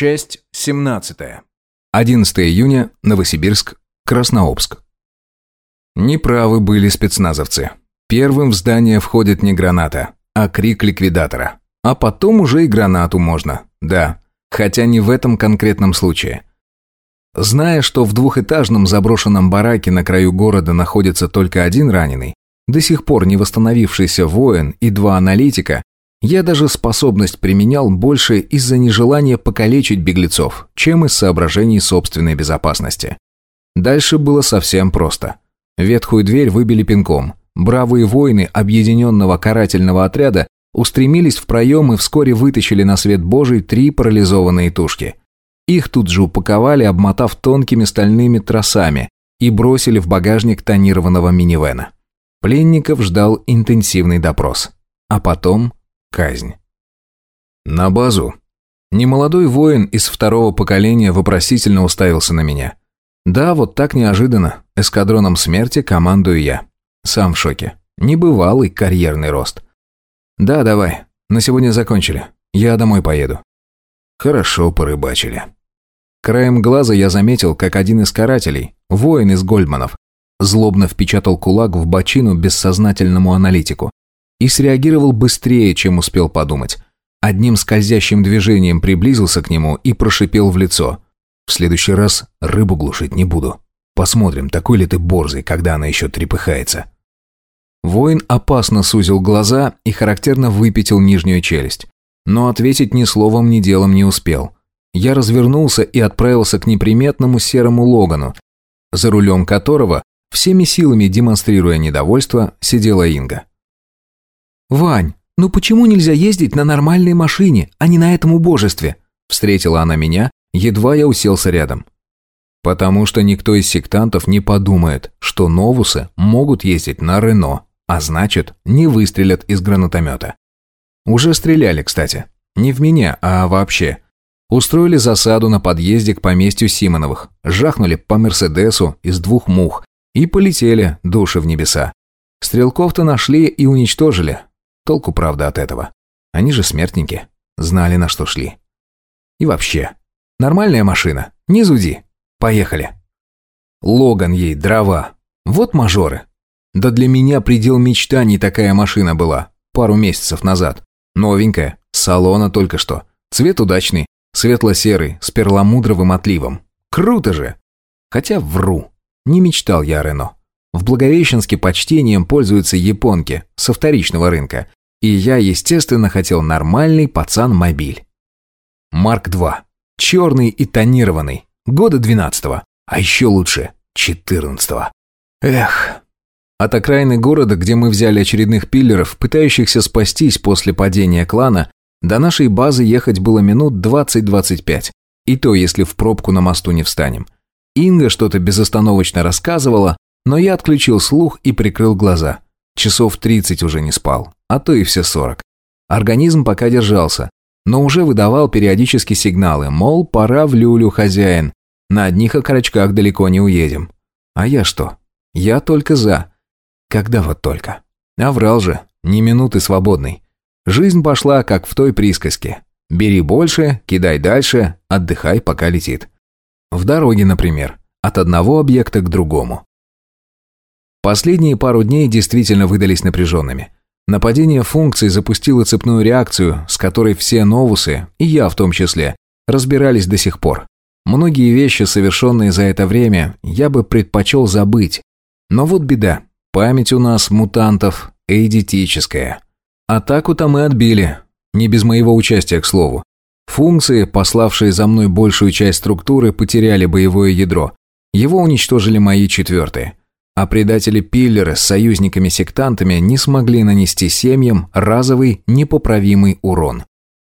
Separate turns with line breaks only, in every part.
Часть 17. 11 июня, Новосибирск, Краснообск. Неправы были спецназовцы. Первым в здание входит не граната, а крик ликвидатора. А потом уже и гранату можно, да. Хотя не в этом конкретном случае. Зная, что в двухэтажном заброшенном бараке на краю города находится только один раненый, до сих пор не восстановившийся воин и два аналитика, я даже способность применял больше из-за нежелания покалечить беглецов, чем из соображений собственной безопасности. Дальше было совсем просто. Ветхую дверь выбили пинком. Бравые воины объединенного карательного отряда устремились в проем и вскоре вытащили на свет Божий три парализованные тушки. Их тут же упаковали, обмотав тонкими стальными тросами, и бросили в багажник тонированного минивэна. Пленников ждал интенсивный допрос. А потом казнь. На базу. Немолодой воин из второго поколения вопросительно уставился на меня. Да, вот так неожиданно. Эскадроном смерти командую я. Сам в шоке. Небывалый карьерный рост. Да, давай. На сегодня закончили. Я домой поеду. Хорошо порыбачили. Краем глаза я заметил, как один из карателей, воин из Гольдманов, злобно впечатал кулак в бочину бессознательному аналитику и среагировал быстрее, чем успел подумать. Одним скользящим движением приблизился к нему и прошипел в лицо. «В следующий раз рыбу глушить не буду. Посмотрим, такой ли ты борзый, когда она еще трепыхается». Воин опасно сузил глаза и характерно выпятил нижнюю челюсть. Но ответить ни словом, ни делом не успел. Я развернулся и отправился к неприметному серому Логану, за рулем которого, всеми силами демонстрируя недовольство, сидела Инга.
«Вань, ну почему нельзя ездить на нормальной машине, а не на этом убожестве?» Встретила она меня, едва я уселся рядом.
«Потому что никто из сектантов не подумает, что новусы могут ездить на Рено, а значит, не выстрелят из гранатомета. Уже стреляли, кстати. Не в меня, а вообще. Устроили засаду на подъезде к поместью Симоновых, жахнули по Мерседесу из двух мух и полетели души в небеса. Стрелков-то нашли и уничтожили, Толку, правда, от этого. Они же смертники. Знали, на что шли. И вообще. Нормальная машина. Не зуди. Поехали. Логан ей, дрова. Вот мажоры. Да для меня предел мечтаний такая машина была. Пару месяцев назад. Новенькая. Салона только что. Цвет удачный. Светло-серый, с перламудровым отливом. Круто же! Хотя вру. Не мечтал я о Рено. В Благовещенске почтением пользуются японки со вторичного рынка, и я, естественно, хотел нормальный пацан-мобиль. Марк-2. Черный и тонированный. Года 12-го. А еще лучше 14-го. Эх. От окраины города, где мы взяли очередных пиллеров, пытающихся спастись после падения клана, до нашей базы ехать было минут 20-25. И то, если в пробку на мосту не встанем. Инга что-то безостановочно рассказывала, но я отключил слух и прикрыл глаза. Часов 30 уже не спал а то и все сорок. Организм пока держался, но уже выдавал периодически сигналы, мол, пора в люлю, хозяин. На одних окорочках далеко не уедем. А я что? Я только за. Когда вот только. А врал же, ни минуты свободной. Жизнь пошла, как в той присказке. Бери больше, кидай дальше, отдыхай, пока летит. В дороге, например, от одного объекта к другому. Последние пару дней действительно выдались напряженными. Нападение функций запустило цепную реакцию, с которой все новусы, и я в том числе, разбирались до сих пор. Многие вещи, совершенные за это время, я бы предпочел забыть. Но вот беда. Память у нас, мутантов, эйдетическая. Атаку-то мы отбили. Не без моего участия, к слову. Функции, пославшие за мной большую часть структуры, потеряли боевое ядро. Его уничтожили мои четвертые а предатели Пиллера с союзниками-сектантами не смогли нанести семьям разовый непоправимый урон.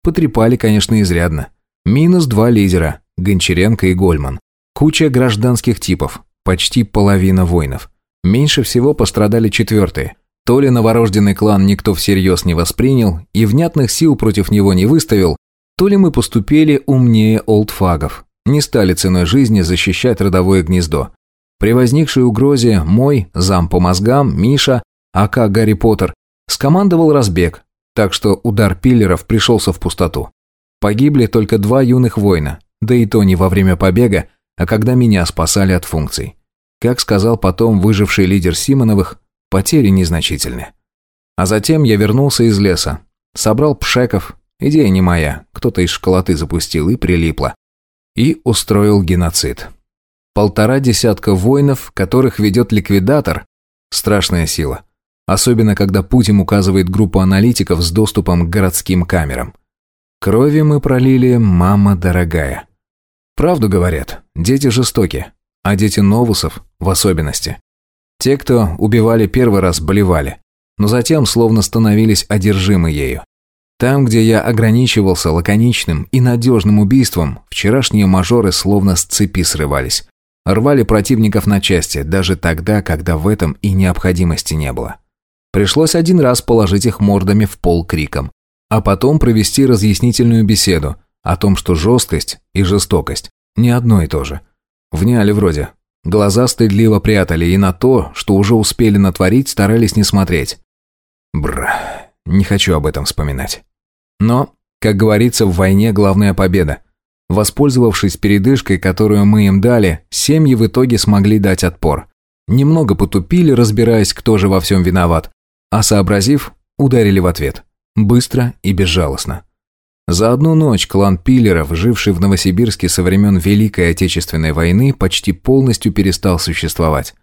Потрепали, конечно, изрядно. Минус два лидера – Гончаренко и Гольман. Куча гражданских типов, почти половина воинов. Меньше всего пострадали четвертые. То ли новорожденный клан никто всерьез не воспринял и внятных сил против него не выставил, то ли мы поступили умнее олдфагов. Не стали ценой жизни защищать родовое гнездо. При возникшей угрозе мой, зам по мозгам, Миша, ака Гарри Поттер, скомандовал разбег, так что удар пиллеров пришелся в пустоту. Погибли только два юных воина, да и то не во время побега, а когда меня спасали от функций. Как сказал потом выживший лидер Симоновых, потери незначительны. А затем я вернулся из леса, собрал пшеков, идея не моя, кто-то из школоты запустил и прилипло, и устроил геноцид. Полтора десятка воинов, которых ведет ликвидатор – страшная сила. Особенно, когда Путин указывает группу аналитиков с доступом к городским камерам. Крови мы пролили, мама дорогая. Правду говорят, дети жестоки, а дети новусов в особенности. Те, кто убивали первый раз, болевали, но затем словно становились одержимы ею. Там, где я ограничивался лаконичным и надежным убийством, вчерашние мажоры словно с цепи срывались. Рвали противников на части, даже тогда, когда в этом и необходимости не было. Пришлось один раз положить их мордами в пол криком, а потом провести разъяснительную беседу о том, что жесткость и жестокость не одно и то же. Вняли вроде. Глаза стыдливо прятали и на то, что уже успели натворить, старались не смотреть. Бра, не хочу об этом вспоминать. Но, как говорится, в войне главная победа. Воспользовавшись передышкой, которую мы им дали, семьи в итоге смогли дать отпор. Немного потупили, разбираясь, кто же во всем виноват, а сообразив, ударили в ответ. Быстро и безжалостно. За одну ночь клан Пиллеров, живший в Новосибирске со времен Великой Отечественной войны, почти полностью перестал существовать.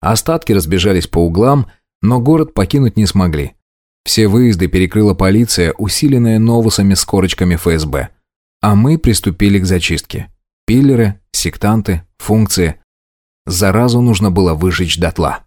Остатки разбежались по углам, но город покинуть не смогли. Все выезды перекрыла полиция, усиленная новусами с корочками ФСБ. А мы приступили к зачистке. Пиллеры, сектанты, функции. Заразу нужно было выжечь дотла.